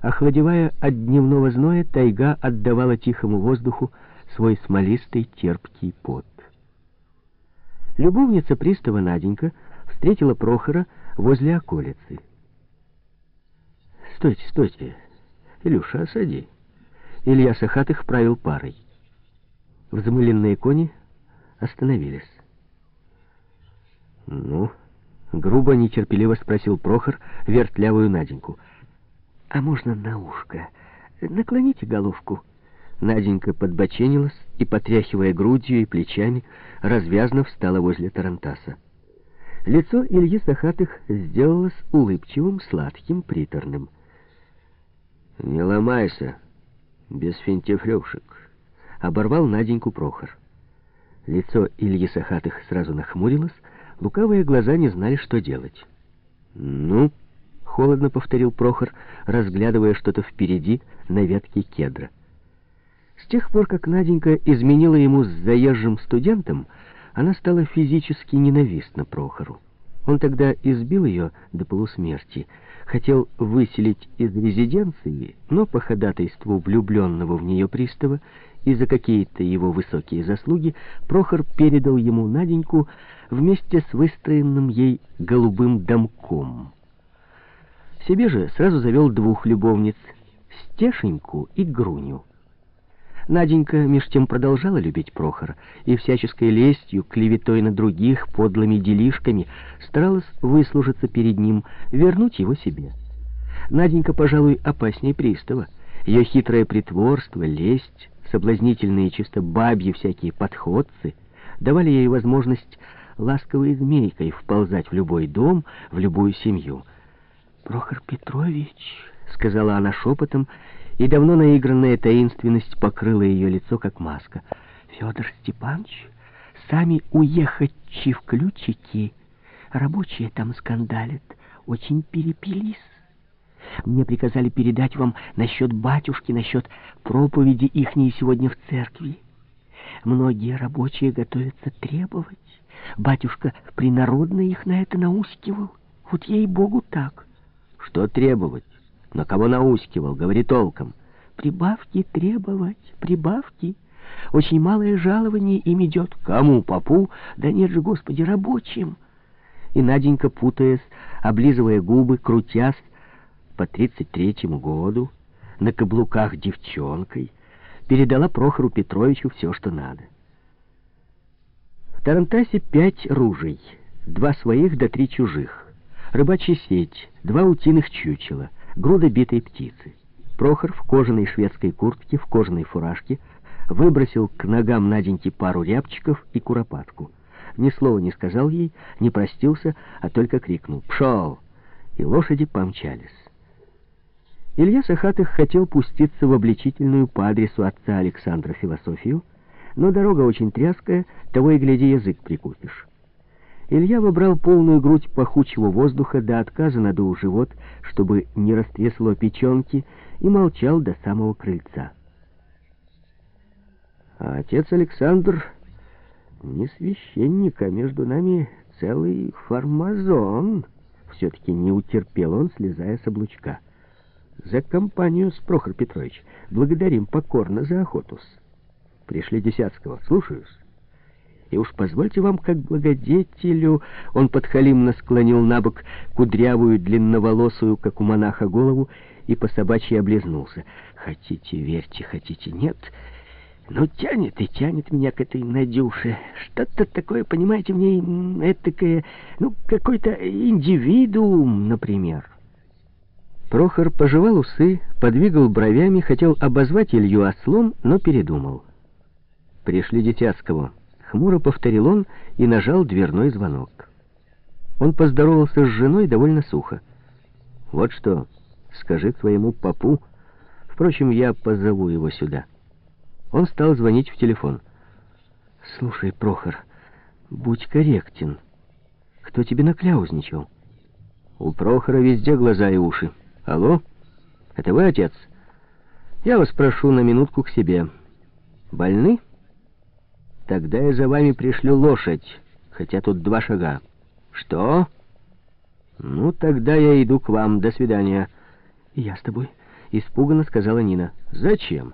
Охладевая от дневного зноя, тайга отдавала тихому воздуху свой смолистый терпкий пот. Любовница пристава Наденька встретила Прохора возле околицы. «Стойте, стойте! Илюша, осади!» Илья Сахатых правил парой. Взмыленные кони остановились. «Ну?» — грубо, нетерпеливо спросил Прохор вертлявую Наденьку. «А можно на ушко? Наклоните головку». Наденька подбоченилась и, потряхивая грудью и плечами, развязно встала возле Тарантаса. Лицо Ильи Сахатых сделалось улыбчивым, сладким, приторным. «Не ломайся, без финтифлюшек», — оборвал Наденьку Прохор. Лицо Ильи Сахатых сразу нахмурилось, лукавые глаза не знали, что делать. «Ну?» — холодно повторил Прохор, разглядывая что-то впереди на ветке кедра. С тех пор, как Наденька изменила ему с заезжим студентом, она стала физически ненавистна Прохору. Он тогда избил ее до полусмерти, хотел выселить из резиденции, но по ходатайству влюбленного в нее пристава и за какие-то его высокие заслуги Прохор передал ему Наденьку вместе с выстроенным ей голубым домком. Себе же сразу завел двух любовниц — Стешеньку и Груню. Наденька меж тем продолжала любить Прохора и всяческой лестью, клеветой на других, подлыми делишками старалась выслужиться перед ним, вернуть его себе. Наденька, пожалуй, опаснее пристава. Ее хитрое притворство, лесть, соблазнительные чисто бабьи всякие подходцы давали ей возможность ласковой змейкой вползать в любой дом, в любую семью. «Прохор Петрович», — сказала она шепотом, и давно наигранная таинственность покрыла ее лицо, как маска. «Федор Степанович, сами уехать в ключики. Рабочие там скандалят, очень перепились. Мне приказали передать вам насчет батюшки, насчет проповеди ихней сегодня в церкви. Многие рабочие готовятся требовать. Батюшка принародно их на это наускивал. Вот ей-богу так. Что требовать? На кого наускивал? Говори толком. Прибавки требовать, прибавки. Очень малое жалование им идет. Кому, попу? Да нет же, Господи, рабочим. И Наденька, путаясь, облизывая губы, крутясь по тридцать третьему году, на каблуках девчонкой, передала Прохору Петровичу все, что надо. В Тарантасе пять ружей, два своих да три чужих, рыбачья сеть, два утиных чучела — груда битой птицы. Прохор в кожаной шведской куртке, в кожаной фуражке выбросил к ногам Наденьки пару рябчиков и куропатку. Ни слова не сказал ей, не простился, а только крикнул «Пшел!» и лошади помчались. Илья Сахатых хотел пуститься в обличительную по адресу отца Александра философию, но дорога очень тряская, того и гляди язык прикусишь. Илья вобрал полную грудь пахучего воздуха, до отказа надул живот, чтобы не растрясло печенки, и молчал до самого крыльца. А отец Александр не священник, а между нами целый фармазон. Все-таки не утерпел он, слезая с облучка. За компанию с Прохор Петрович. Благодарим покорно за охотус. Пришли Десятского. Слушаюсь. И уж позвольте вам, как благодетелю, он подхалимно склонил на бок кудрявую, длинноволосую, как у монаха, голову и по собачьи облизнулся. Хотите, верьте, хотите, нет. Но тянет и тянет меня к этой Надюше. Что-то такое, понимаете, в ней этакое, ну, какой-то индивидуум, например. Прохор пожевал усы, подвигал бровями, хотел обозвать Илью ослом, но передумал. Пришли Детяцкого. Хмуро повторил он и нажал дверной звонок. Он поздоровался с женой довольно сухо. «Вот что, скажи своему папу. Впрочем, я позову его сюда». Он стал звонить в телефон. «Слушай, Прохор, будь корректен. Кто тебе накляузничал?» «У Прохора везде глаза и уши. Алло? Это вы, отец? Я вас прошу на минутку к себе. Больны?» Тогда я за вами пришлю лошадь, хотя тут два шага. Что? Ну, тогда я иду к вам. До свидания. Я с тобой. испуганно сказала Нина. «Зачем?»